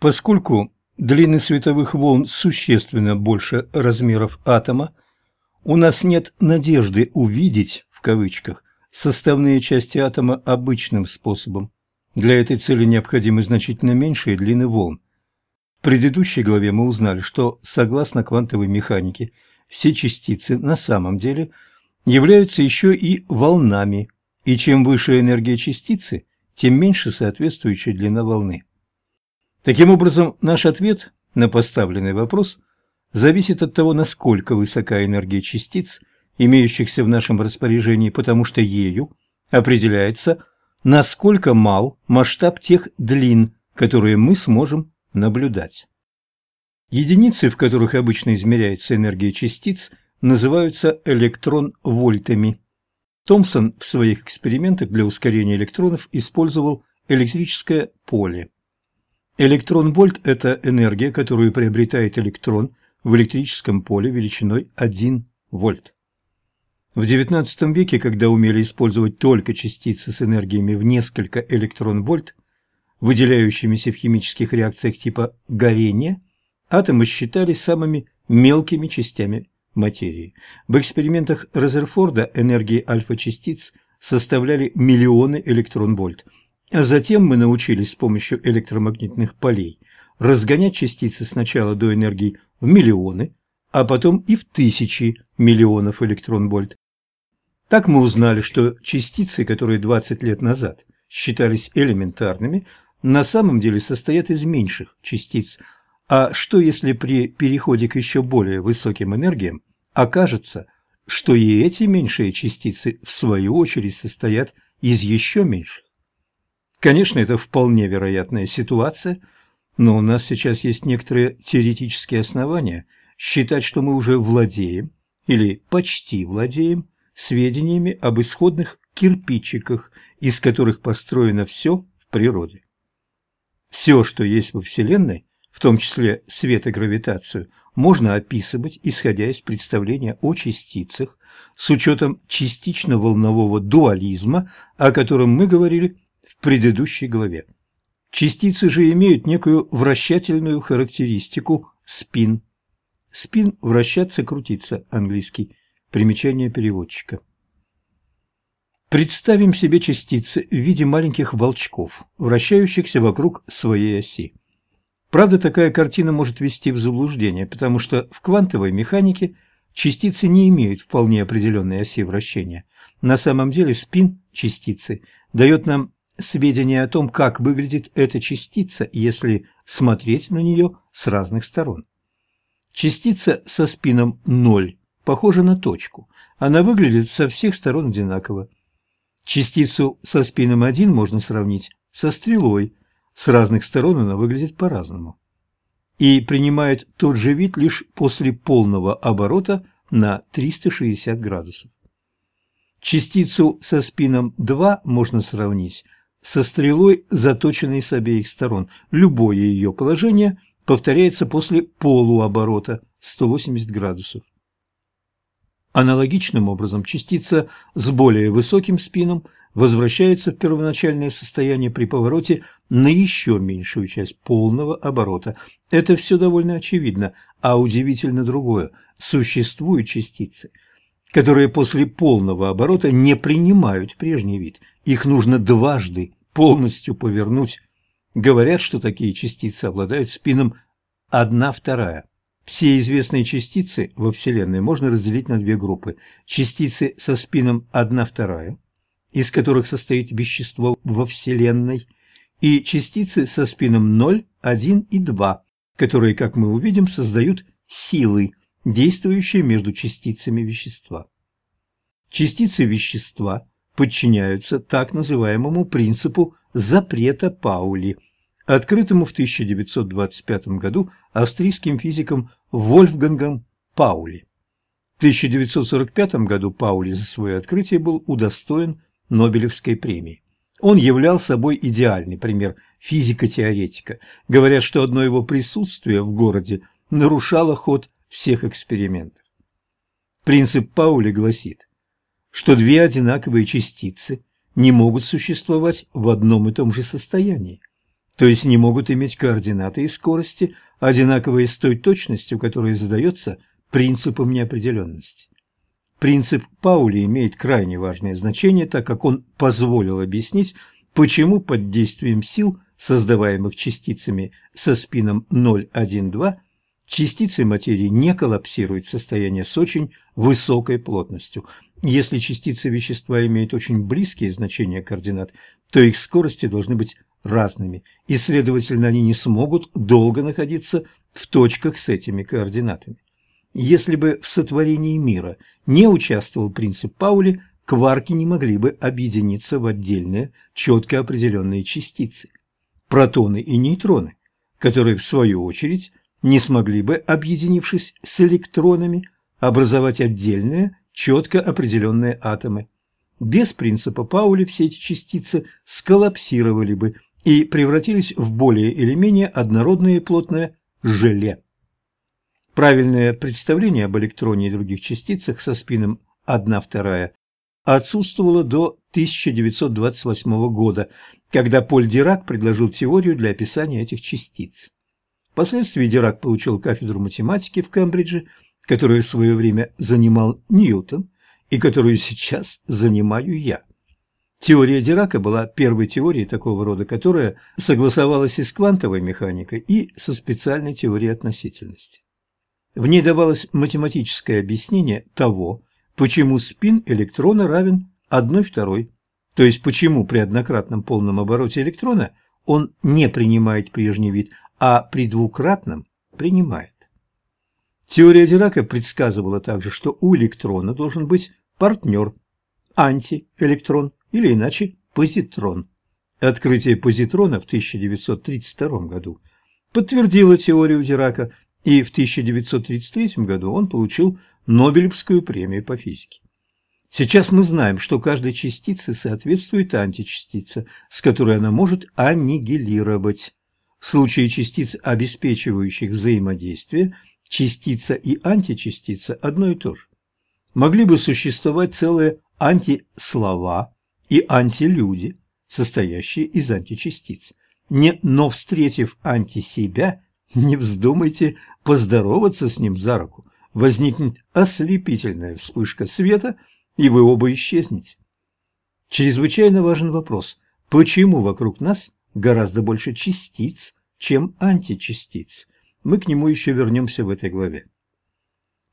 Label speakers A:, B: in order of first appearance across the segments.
A: Поскольку длины световых волн существенно больше размеров атома, у нас нет надежды увидеть, в кавычках, составные части атома обычным способом. Для этой цели необходимы значительно меньшие длины волн. В предыдущей главе мы узнали, что, согласно квантовой механике, все частицы на самом деле являются еще и волнами, и чем выше энергия частицы, тем меньше соответствующая длина волны. Таким образом, наш ответ на поставленный вопрос зависит от того, насколько высока энергия частиц, имеющихся в нашем распоряжении, потому что ею определяется, насколько мал масштаб тех длин, которые мы сможем наблюдать. Единицы, в которых обычно измеряется энергия частиц, называются электрон-вольтами. Томпсон в своих экспериментах для ускорения электронов использовал электрическое поле. Электрон-вольт – это энергия, которую приобретает электрон в электрическом поле величиной 1 вольт. В XIX веке, когда умели использовать только частицы с энергиями в несколько электрон-вольт, выделяющимися в химических реакциях типа горения, атомы считались самыми мелкими частями материи. В экспериментах Резерфорда энергии альфа-частиц составляли миллионы электрон-вольт. А затем мы научились с помощью электромагнитных полей разгонять частицы сначала до энергии в миллионы, а потом и в тысячи миллионов электрон-вольт. Так мы узнали, что частицы, которые 20 лет назад считались элементарными, на самом деле состоят из меньших частиц. А что если при переходе к еще более высоким энергиям окажется, что и эти меньшие частицы в свою очередь состоят из еще меньших? Конечно, это вполне вероятная ситуация, но у нас сейчас есть некоторые теоретические основания считать, что мы уже владеем или почти владеем сведениями об исходных кирпичиках, из которых построено все в природе. Все, что есть во Вселенной, в том числе свет и гравитацию, можно описывать, исходя из представления о частицах, с учетом частично-волнового дуализма, о котором мы говорили предыдущей главе. Частицы же имеют некую вращательную характеристику спин. Спин – вращаться, крутиться, английский. Примечание переводчика. Представим себе частицы в виде маленьких волчков, вращающихся вокруг своей оси. Правда, такая картина может вести в заблуждение, потому что в квантовой механике частицы не имеют вполне определенной оси вращения. На самом деле спин частицы дает нам сведения о том, как выглядит эта частица, если смотреть на нее с разных сторон. Частица со спином 0 похожа на точку. Она выглядит со всех сторон одинаково. Частицу со спином 1 можно сравнить со стрелой. С разных сторон она выглядит по-разному. И принимает тот же вид лишь после полного оборота на 360 градусов. Частицу со спином 2 можно сравнить со стрелой, заточенной с обеих сторон. Любое ее положение повторяется после полуоборота 180 градусов. Аналогичным образом частица с более высоким спином возвращается в первоначальное состояние при повороте на еще меньшую часть полного оборота. Это все довольно очевидно, а удивительно другое. Существуют частицы, которые после полного оборота не принимают прежний вид. Их нужно дважды полностью повернуть. Говорят, что такие частицы обладают спином 1 вторая. Все известные частицы во Вселенной можно разделить на две группы. Частицы со спином 1 вторая, из которых состоит вещество во Вселенной, и частицы со спином 0, 1 и 2, которые, как мы увидим, создают силы, действующие между частицами вещества. Частицы вещества подчиняются так называемому принципу запрета Паули – открытому в 1925 году австрийским физиком Вольфгангом Паули. В 1945 году Паули за свое открытие был удостоен Нобелевской премии. Он являл собой идеальный пример физико-теоретика. Говорят, что одно его присутствие в городе нарушало ход всех экспериментов. Принцип Паули гласит, что две одинаковые частицы не могут существовать в одном и том же состоянии. то есть не могут иметь координаты и скорости, одинаковые с той точностью, которая задается принципом неопределенности. Принцип Паули имеет крайне важное значение, так как он позволил объяснить, почему под действием сил, создаваемых частицами со спином 0,1,2, частицы материи не коллапсируют в состояние с очень высокой плотностью. Если частицы вещества имеют очень близкие значения координат, то их скорости должны быть разными, и, следовательно, они не смогут долго находиться в точках с этими координатами. Если бы в сотворении мира не участвовал принцип Паули, кварки не могли бы объединиться в отдельные, четко определенные частицы – протоны и нейтроны, которые, в свою очередь, не смогли бы, объединившись с электронами, образовать отдельные, четко определенные атомы. Без принципа Паули все эти частицы сколлапсировали бы и превратились в более или менее однородное и плотное желе. Правильное представление об электроне и других частицах со спином 1-2 отсутствовало до 1928 года, когда Поль Дирак предложил теорию для описания этих частиц. Впоследствии Дирак получил кафедру математики в Кембридже, которую в свое время занимал Ньютон и которую сейчас занимаю я. Теория Дирака была первой теорией такого рода, которая согласовалась и с квантовой механикой, и со специальной теорией относительности. В ней давалось математическое объяснение того, почему спин электрона равен 1 второй, то есть почему при однократном полном обороте электрона он не принимает прежний вид, а при двукратном принимает. Теория Дирака предсказывала также, что у электрона должен быть партнер, антиэлектрон или иначе позитрон. Открытие позитрона в 1932 году подтвердило теорию Дирака, и в 1933 году он получил Нобелевскую премию по физике. Сейчас мы знаем, что каждой частице соответствует античастица, с которой она может аннигилировать. В случае частиц, обеспечивающих взаимодействие, частица и античастица одно и то же. Могли бы существовать целые антислова и антилюди, состоящие из античастиц. Не, но встретив антисебя, не вздумайте поздороваться с ним за руку. Возникнет ослепительная вспышка света, и вы оба исчезнете. Чрезвычайно важен вопрос, почему вокруг нас гораздо больше частиц, чем античастиц. Мы к нему еще вернемся в этой главе.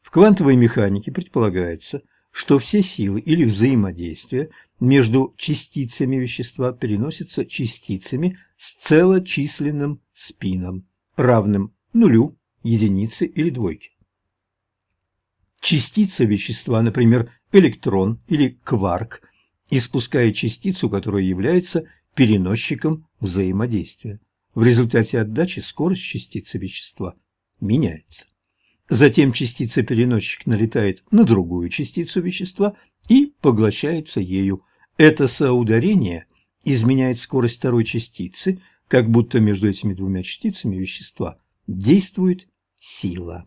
A: В квантовой механике предполагается, что все силы или взаимодействия между частицами вещества переносятся частицами с целочисленным спином равным нулю, единице или двойке. Частица вещества, например, электрон или кварк, испускает частицу, которая является переносчиком взаимодействия. В результате отдачи скорость частицы вещества меняется. Затем частица-переносчик налетает на другую частицу вещества и поглощается ею. Это соударение изменяет скорость второй частицы – как будто между этими двумя частицами вещества действует сила.